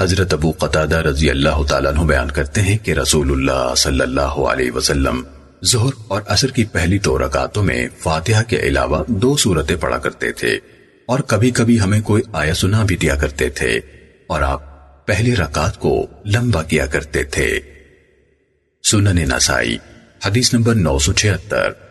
حضرت ابو قطادہ رضی اللہ تعالیٰ عنہ بیان کرتے ہیں کہ رسول اللہ صلی اللہ علیہ وسلم ظہر اور عصر کی پہلی دو رکعتوں میں فاتحہ کے علاوہ دو صورتیں پڑھا کرتے تھے اور کبھی کبھی ہمیں کوئی آیا سنا بھی دیا کرتے تھے اور آپ پہلی رکعت کو لمبا کیا کرتے تھے۔ سنن نسائی، حدیث نمبر نو سو چھہتر۔